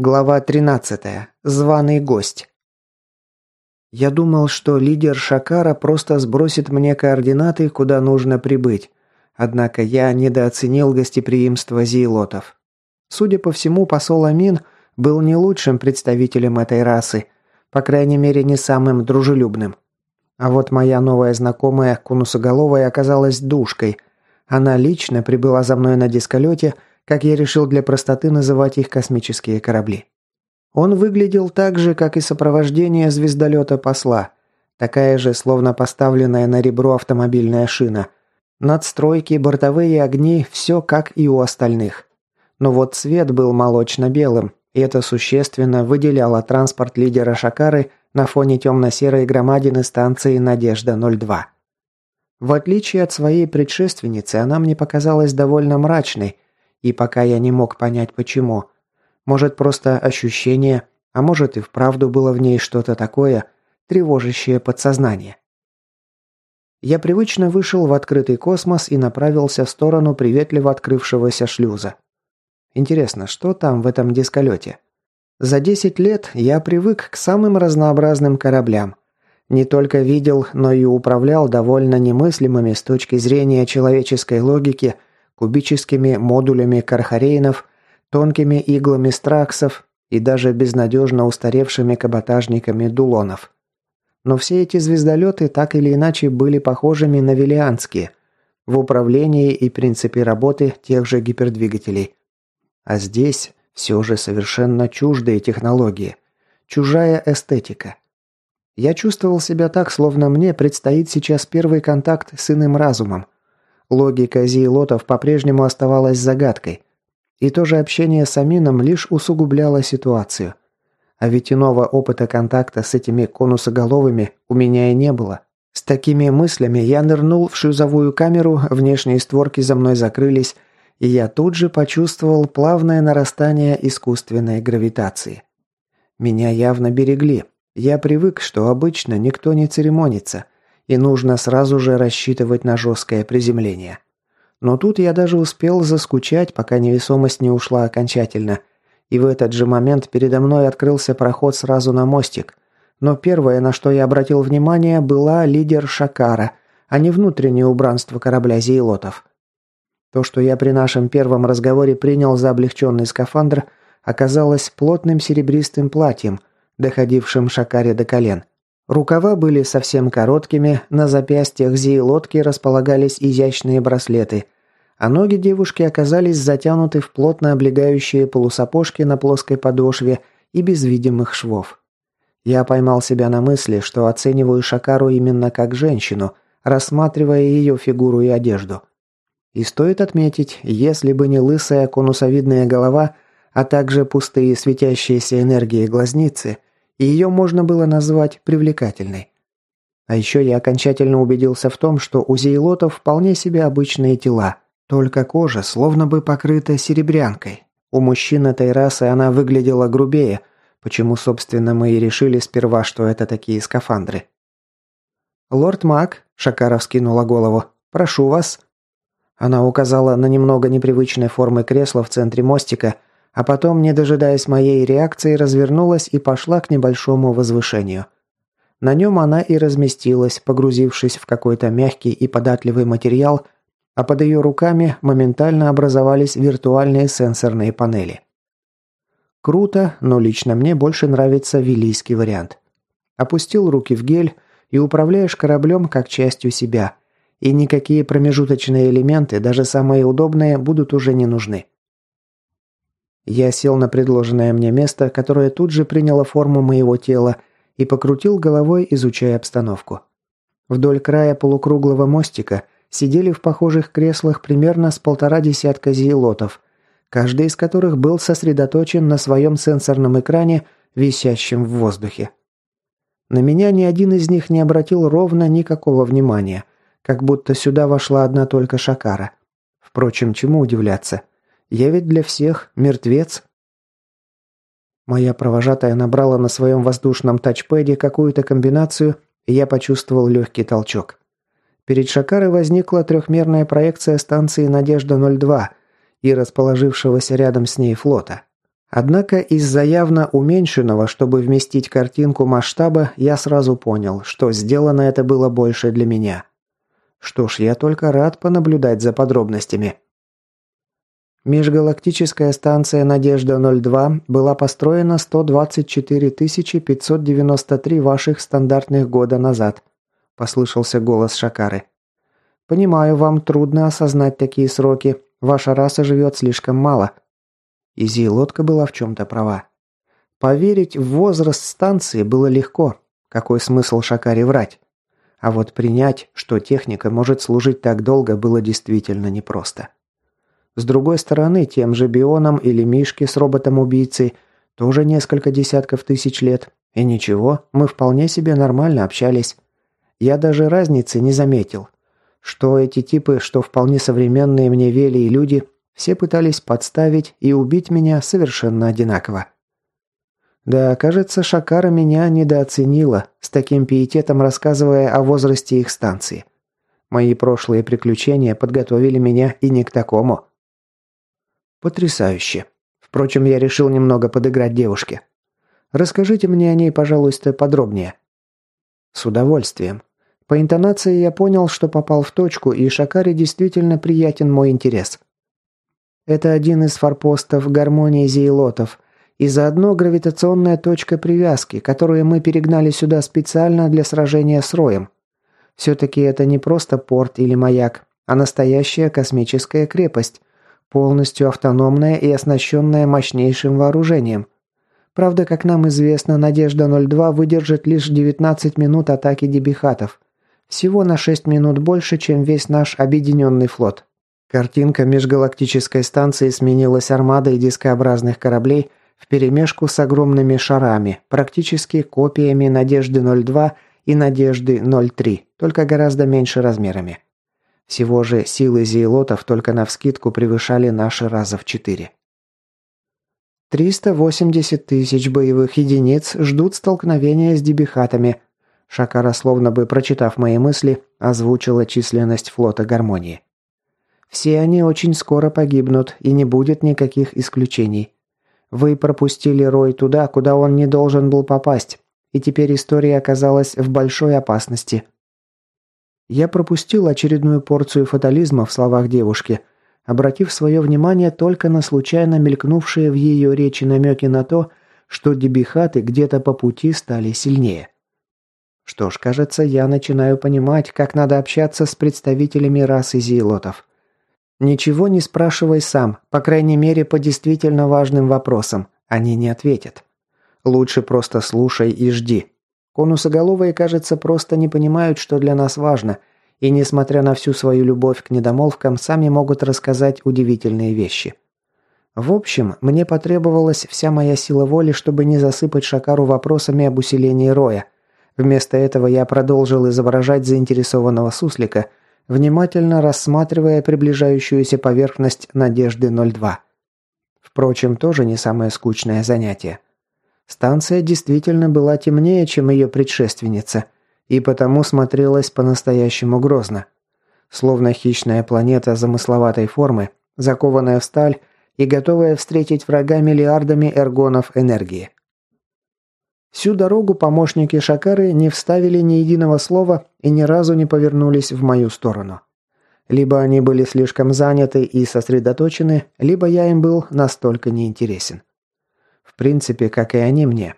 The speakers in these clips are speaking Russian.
Глава 13. Званый гость. Я думал, что лидер Шакара просто сбросит мне координаты, куда нужно прибыть. Однако я недооценил гостеприимство зиелотов. Судя по всему, посол Амин был не лучшим представителем этой расы, по крайней мере, не самым дружелюбным. А вот моя новая знакомая Кунусоголовая оказалась душкой. Она лично прибыла за мной на дисколете – как я решил для простоты называть их космические корабли. Он выглядел так же, как и сопровождение звездолета посла. Такая же, словно поставленная на ребро автомобильная шина. Надстройки, бортовые огни – все как и у остальных. Но вот цвет был молочно-белым, и это существенно выделяло транспорт лидера Шакары на фоне темно-серой громадины станции «Надежда-02». В отличие от своей предшественницы, она мне показалась довольно мрачной – и пока я не мог понять почему. Может, просто ощущение, а может и вправду было в ней что-то такое, тревожащее подсознание. Я привычно вышел в открытый космос и направился в сторону приветливо открывшегося шлюза. Интересно, что там в этом дисколете? За 10 лет я привык к самым разнообразным кораблям. Не только видел, но и управлял довольно немыслимыми с точки зрения человеческой логики – кубическими модулями кархарейнов, тонкими иглами страксов и даже безнадежно устаревшими каботажниками дулонов. Но все эти звездолеты так или иначе были похожими на велианские в управлении и принципе работы тех же гипердвигателей. А здесь все же совершенно чуждые технологии, чужая эстетика. Я чувствовал себя так, словно мне предстоит сейчас первый контакт с иным разумом – Логика зиелотов по-прежнему оставалась загадкой. И то же общение с Амином лишь усугубляло ситуацию. А ведь иного опыта контакта с этими конусоголовыми у меня и не было. С такими мыслями я нырнул в шлюзовую камеру, внешние створки за мной закрылись, и я тут же почувствовал плавное нарастание искусственной гравитации. Меня явно берегли. Я привык, что обычно никто не церемонится – и нужно сразу же рассчитывать на жесткое приземление. Но тут я даже успел заскучать, пока невесомость не ушла окончательно, и в этот же момент передо мной открылся проход сразу на мостик. Но первое, на что я обратил внимание, была лидер Шакара, а не внутреннее убранство корабля Зейлотов. То, что я при нашем первом разговоре принял за облегченный скафандр, оказалось плотным серебристым платьем, доходившим Шакаре до колен. Рукава были совсем короткими, на запястьях зиелотки располагались изящные браслеты, а ноги девушки оказались затянуты в плотно облегающие полусапожки на плоской подошве и без видимых швов. Я поймал себя на мысли, что оцениваю Шакару именно как женщину, рассматривая ее фигуру и одежду. И стоит отметить, если бы не лысая конусовидная голова, а также пустые светящиеся энергии глазницы – и ее можно было назвать привлекательной. А еще я окончательно убедился в том, что у зейлотов вполне себе обычные тела, только кожа словно бы покрыта серебрянкой. У мужчин этой расы она выглядела грубее, почему, собственно, мы и решили сперва, что это такие скафандры. «Лорд Мак», — Шакаров скинула голову, — «прошу вас». Она указала на немного непривычной формы кресла в центре мостика — а потом, не дожидаясь моей реакции, развернулась и пошла к небольшому возвышению. На нем она и разместилась, погрузившись в какой-то мягкий и податливый материал, а под ее руками моментально образовались виртуальные сенсорные панели. Круто, но лично мне больше нравится вилийский вариант. Опустил руки в гель и управляешь кораблем как частью себя. И никакие промежуточные элементы, даже самые удобные, будут уже не нужны. Я сел на предложенное мне место, которое тут же приняло форму моего тела, и покрутил головой, изучая обстановку. Вдоль края полукруглого мостика сидели в похожих креслах примерно с полтора десятка зиелотов, каждый из которых был сосредоточен на своем сенсорном экране, висящем в воздухе. На меня ни один из них не обратил ровно никакого внимания, как будто сюда вошла одна только Шакара. Впрочем, чему удивляться? Я ведь для всех мертвец. Моя провожатая набрала на своем воздушном тачпэде какую-то комбинацию, и я почувствовал легкий толчок. Перед Шакарой возникла трехмерная проекция станции «Надежда-02» и расположившегося рядом с ней флота. Однако из-за явно уменьшенного, чтобы вместить картинку масштаба, я сразу понял, что сделано это было больше для меня. Что ж, я только рад понаблюдать за подробностями. Межгалактическая станция «Надежда-02» была построена 124 593 ваших стандартных года назад, послышался голос Шакары. Понимаю, вам трудно осознать такие сроки. Ваша раса живет слишком мало. Изи лодка была в чем-то права. Поверить в возраст станции было легко. Какой смысл Шакаре врать? А вот принять, что техника может служить так долго, было действительно непросто. С другой стороны, тем же Бионом или Мишке с роботом-убийцей тоже несколько десятков тысяч лет. И ничего, мы вполне себе нормально общались. Я даже разницы не заметил. Что эти типы, что вполне современные мне вели и люди, все пытались подставить и убить меня совершенно одинаково. Да, кажется, Шакара меня недооценила, с таким пиететом рассказывая о возрасте их станции. Мои прошлые приключения подготовили меня и не к такому. Потрясающе. Впрочем, я решил немного подыграть девушке. Расскажите мне о ней, пожалуйста, подробнее. С удовольствием. По интонации я понял, что попал в точку, и Шакаре действительно приятен мой интерес. Это один из форпостов гармонии зейлотов, и заодно гравитационная точка привязки, которую мы перегнали сюда специально для сражения с Роем. Все-таки это не просто порт или маяк, а настоящая космическая крепость, полностью автономная и оснащенная мощнейшим вооружением. Правда, как нам известно, «Надежда-02» выдержит лишь 19 минут атаки дебихатов. Всего на 6 минут больше, чем весь наш объединенный флот. Картинка межгалактической станции сменилась армадой дискообразных кораблей, вперемешку с огромными шарами, практически копиями «Надежды-02» и «Надежды-03», только гораздо меньше размерами. Всего же силы зейлотов только навскидку превышали наши раза в четыре. 380 тысяч боевых единиц ждут столкновения с дебихатами. Шакара, словно бы прочитав мои мысли, озвучила численность флота гармонии. Все они очень скоро погибнут, и не будет никаких исключений. Вы пропустили Рой туда, куда он не должен был попасть, и теперь история оказалась в большой опасности. Я пропустил очередную порцию фатализма в словах девушки, обратив свое внимание только на случайно мелькнувшие в ее речи намеки на то, что дебихаты где-то по пути стали сильнее. Что ж, кажется, я начинаю понимать, как надо общаться с представителями расы зиелотов. Ничего не спрашивай сам, по крайней мере, по действительно важным вопросам. Они не ответят. Лучше просто слушай и жди. Конусоголовые, кажется, просто не понимают, что для нас важно, и, несмотря на всю свою любовь к недомолвкам, сами могут рассказать удивительные вещи. В общем, мне потребовалась вся моя сила воли, чтобы не засыпать Шакару вопросами об усилении роя. Вместо этого я продолжил изображать заинтересованного суслика – внимательно рассматривая приближающуюся поверхность Надежды-02. Впрочем, тоже не самое скучное занятие. Станция действительно была темнее, чем ее предшественница, и потому смотрелась по-настоящему грозно. Словно хищная планета замысловатой формы, закованная в сталь и готовая встретить врага миллиардами эргонов энергии. Всю дорогу помощники Шакары не вставили ни единого слова и ни разу не повернулись в мою сторону. Либо они были слишком заняты и сосредоточены, либо я им был настолько неинтересен. В принципе, как и они мне.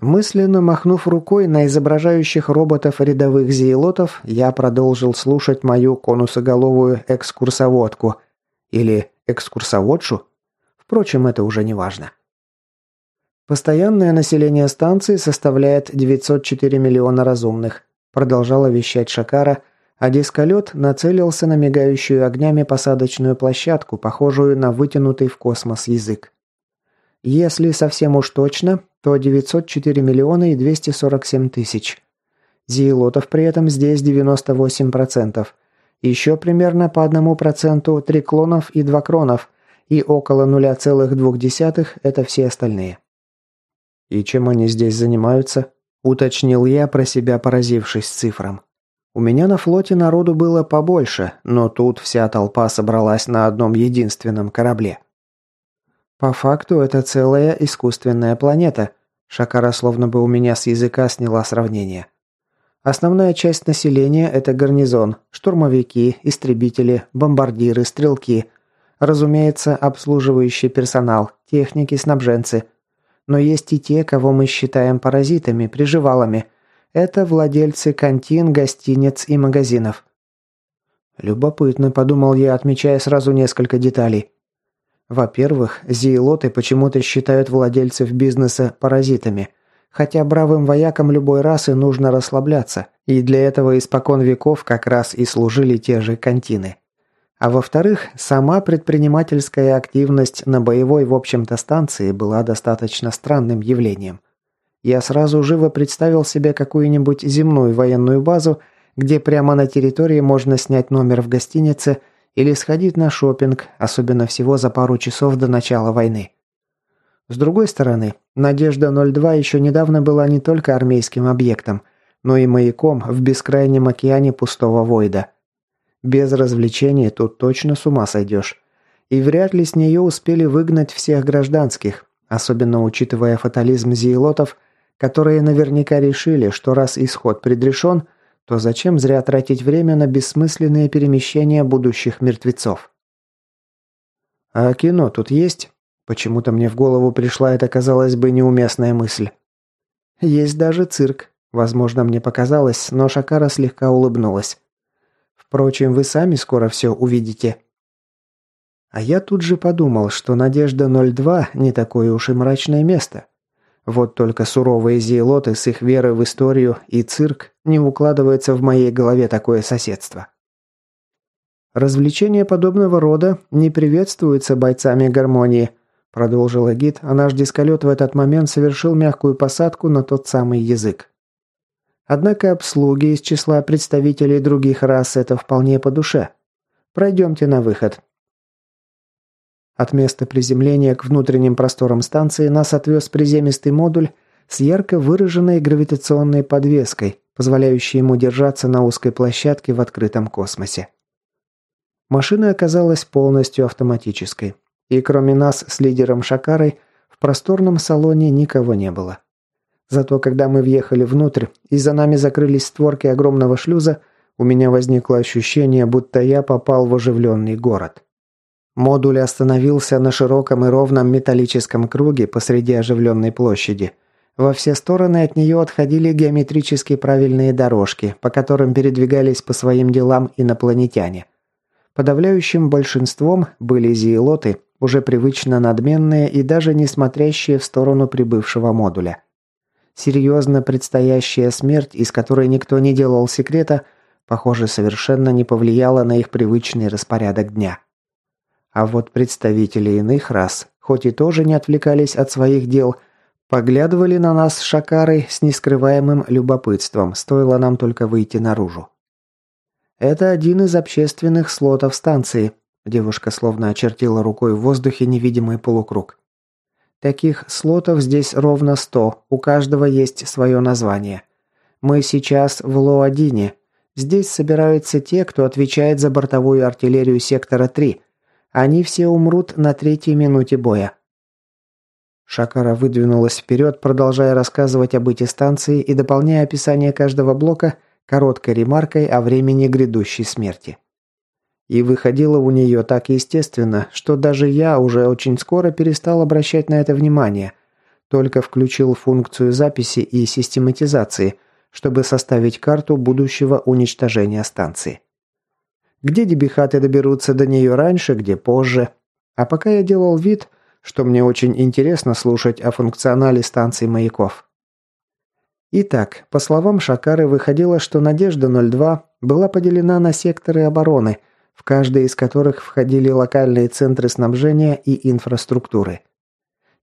Мысленно махнув рукой на изображающих роботов рядовых зиелотов, я продолжил слушать мою конусоголовую экскурсоводку. Или экскурсоводшу? Впрочем, это уже не важно. Постоянное население станции составляет 904 миллиона разумных, продолжала вещать Шакара, а дисколет нацелился на мигающую огнями посадочную площадку, похожую на вытянутый в космос язык. Если совсем уж точно, то 904 миллиона и 247 тысяч. Зиелотов при этом здесь 98%. Еще примерно по 1% триклонов и двакронов, и около 0,2% это все остальные. «И чем они здесь занимаются?» – уточнил я, про себя поразившись цифрам. «У меня на флоте народу было побольше, но тут вся толпа собралась на одном единственном корабле». По факту это целая искусственная планета. Шакара словно бы у меня с языка сняла сравнение. Основная часть населения – это гарнизон, штурмовики, истребители, бомбардиры, стрелки. Разумеется, обслуживающий персонал, техники, снабженцы. Но есть и те, кого мы считаем паразитами, приживалами. Это владельцы кантин, гостиниц и магазинов. Любопытно, подумал я, отмечая сразу несколько деталей. Во-первых, зиелоты почему-то считают владельцев бизнеса паразитами, хотя бравым воякам любой расы нужно расслабляться, и для этого испокон веков как раз и служили те же кантины. А во-вторых, сама предпринимательская активность на боевой, в общем-то, станции была достаточно странным явлением. Я сразу живо представил себе какую-нибудь земную военную базу, где прямо на территории можно снять номер в гостинице – или сходить на шопинг, особенно всего за пару часов до начала войны. С другой стороны, «Надежда-02» еще недавно была не только армейским объектом, но и маяком в бескрайнем океане пустого Войда. Без развлечений тут точно с ума сойдешь. И вряд ли с нее успели выгнать всех гражданских, особенно учитывая фатализм зиелотов, которые наверняка решили, что раз исход предрешен – то зачем зря тратить время на бессмысленные перемещения будущих мертвецов? А кино тут есть? Почему-то мне в голову пришла эта, казалось бы, неуместная мысль. Есть даже цирк. Возможно, мне показалось, но Шакара слегка улыбнулась. Впрочем, вы сами скоро все увидите. А я тут же подумал, что Надежда 02 не такое уж и мрачное место. Вот только суровые зиелоты с их верой в историю и цирк не укладывается в моей голове такое соседство. Развлечения подобного рода не приветствуются бойцами гармонии, продолжила гид, а наш дисколет в этот момент совершил мягкую посадку на тот самый язык. Однако обслуги из числа представителей других рас это вполне по душе. Пройдемте на выход. От места приземления к внутренним просторам станции нас отвез приземистый модуль с ярко выраженной гравитационной подвеской, позволяющей ему держаться на узкой площадке в открытом космосе. Машина оказалась полностью автоматической, и кроме нас с лидером Шакарой в просторном салоне никого не было. Зато когда мы въехали внутрь и за нами закрылись створки огромного шлюза, у меня возникло ощущение, будто я попал в оживленный город. Модуль остановился на широком и ровном металлическом круге посреди оживленной площади. Во все стороны от нее отходили геометрически правильные дорожки, по которым передвигались по своим делам инопланетяне. Подавляющим большинством были зиелоты, уже привычно надменные и даже не смотрящие в сторону прибывшего модуля. Серьезно предстоящая смерть, из которой никто не делал секрета, похоже, совершенно не повлияла на их привычный распорядок дня. А вот представители иных рас, хоть и тоже не отвлекались от своих дел, поглядывали на нас с Шакарой с нескрываемым любопытством, стоило нам только выйти наружу. Это один из общественных слотов станции. Девушка словно очертила рукой в воздухе невидимый полукруг. Таких слотов здесь ровно сто, у каждого есть свое название. Мы сейчас в Лоадине. Здесь собираются те, кто отвечает за бортовую артиллерию сектора 3, они все умрут на третьей минуте боя. Шакара выдвинулась вперед, продолжая рассказывать об этой станции и дополняя описание каждого блока короткой ремаркой о времени грядущей смерти. И выходило у нее так естественно, что даже я уже очень скоро перестал обращать на это внимание, только включил функцию записи и систематизации, чтобы составить карту будущего уничтожения станции. Где дебихаты доберутся до нее раньше, где позже. А пока я делал вид, что мне очень интересно слушать о функционале станций маяков. Итак, по словам Шакары, выходило, что «Надежда-02» была поделена на секторы обороны, в каждый из которых входили локальные центры снабжения и инфраструктуры.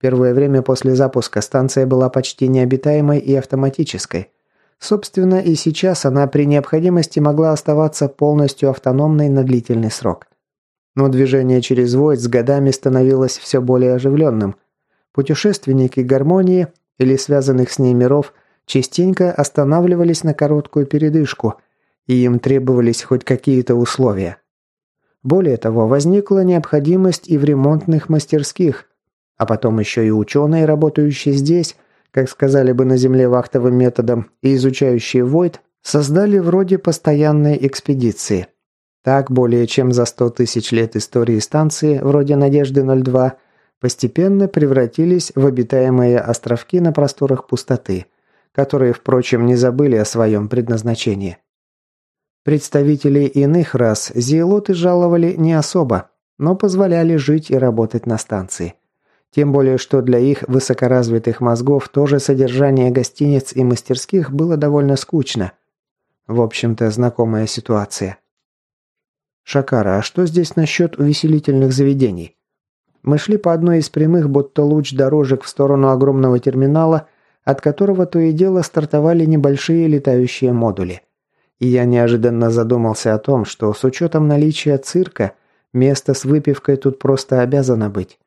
Первое время после запуска станция была почти необитаемой и автоматической – Собственно, и сейчас она при необходимости могла оставаться полностью автономной на длительный срок. Но движение через Войд с годами становилось все более оживленным. Путешественники гармонии или связанных с ней миров частенько останавливались на короткую передышку, и им требовались хоть какие-то условия. Более того, возникла необходимость и в ремонтных мастерских, А потом еще и ученые, работающие здесь, как сказали бы на Земле вахтовым методом, и изучающие Войд, создали вроде постоянной экспедиции. Так, более чем за 100 тысяч лет истории станции, вроде «Надежды-02», постепенно превратились в обитаемые островки на просторах пустоты, которые, впрочем, не забыли о своем предназначении. Представителей иных рас зиелоты жаловали не особо, но позволяли жить и работать на станции. Тем более, что для их высокоразвитых мозгов тоже содержание гостиниц и мастерских было довольно скучно. В общем-то, знакомая ситуация. «Шакара, а что здесь насчет увеселительных заведений?» Мы шли по одной из прямых, будто луч дорожек в сторону огромного терминала, от которого то и дело стартовали небольшие летающие модули. И я неожиданно задумался о том, что с учетом наличия цирка, место с выпивкой тут просто обязано быть.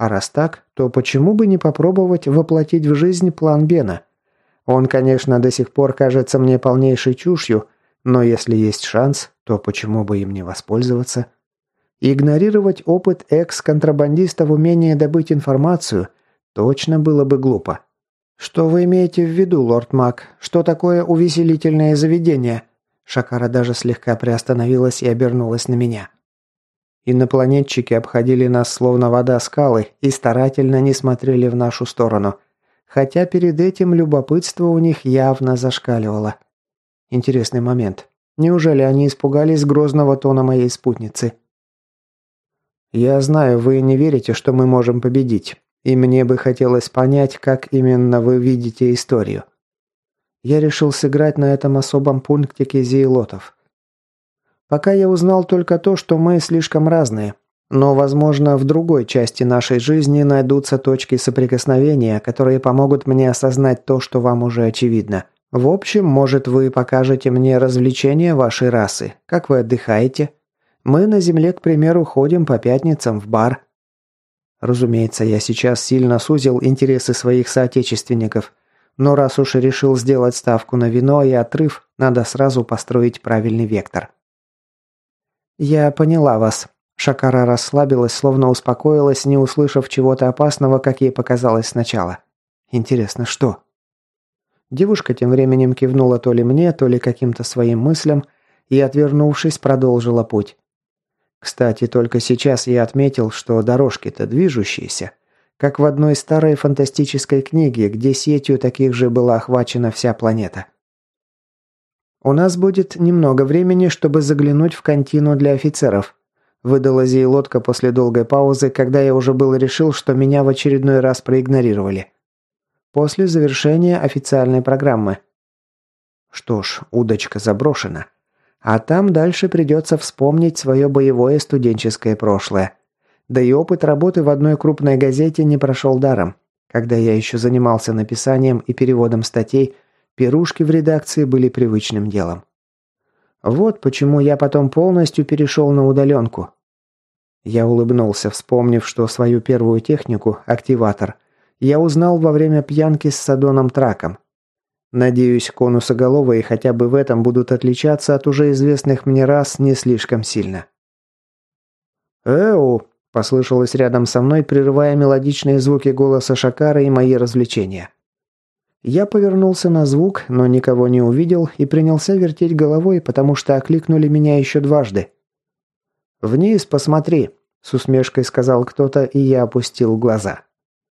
А раз так, то почему бы не попробовать воплотить в жизнь план Бена? Он, конечно, до сих пор кажется мне полнейшей чушью, но если есть шанс, то почему бы им не воспользоваться? Игнорировать опыт экс-контрабандиста в умении добыть информацию точно было бы глупо. «Что вы имеете в виду, лорд Мак? Что такое увеселительное заведение?» Шакара даже слегка приостановилась и обернулась на меня. Инопланетчики обходили нас словно вода скалы и старательно не смотрели в нашу сторону, хотя перед этим любопытство у них явно зашкаливало. Интересный момент. Неужели они испугались грозного тона моей спутницы? «Я знаю, вы не верите, что мы можем победить, и мне бы хотелось понять, как именно вы видите историю. Я решил сыграть на этом особом пунктике зиелотов. Пока я узнал только то, что мы слишком разные. Но, возможно, в другой части нашей жизни найдутся точки соприкосновения, которые помогут мне осознать то, что вам уже очевидно. В общем, может, вы покажете мне развлечения вашей расы, как вы отдыхаете. Мы на Земле, к примеру, ходим по пятницам в бар. Разумеется, я сейчас сильно сузил интересы своих соотечественников. Но раз уж решил сделать ставку на вино и отрыв, надо сразу построить правильный вектор. «Я поняла вас». Шакара расслабилась, словно успокоилась, не услышав чего-то опасного, как ей показалось сначала. «Интересно, что?» Девушка тем временем кивнула то ли мне, то ли каким-то своим мыслям и, отвернувшись, продолжила путь. Кстати, только сейчас я отметил, что дорожки-то движущиеся, как в одной старой фантастической книге, где сетью таких же была охвачена вся планета. «У нас будет немного времени, чтобы заглянуть в контину для офицеров», выдала Зейлотка после долгой паузы, когда я уже был решил, что меня в очередной раз проигнорировали. После завершения официальной программы. Что ж, удочка заброшена. А там дальше придется вспомнить свое боевое студенческое прошлое. Да и опыт работы в одной крупной газете не прошел даром. Когда я еще занимался написанием и переводом статей – Пирушки в редакции были привычным делом. Вот почему я потом полностью перешел на удаленку. Я улыбнулся, вспомнив, что свою первую технику, активатор, я узнал во время пьянки с Садоном Траком. Надеюсь, конусоголовые хотя бы в этом будут отличаться от уже известных мне рас не слишком сильно. «Эу!» – послышалось рядом со мной, прерывая мелодичные звуки голоса Шакара и мои развлечения. Я повернулся на звук, но никого не увидел и принялся вертеть головой, потому что окликнули меня еще дважды. «Вниз посмотри», – с усмешкой сказал кто-то, и я опустил глаза.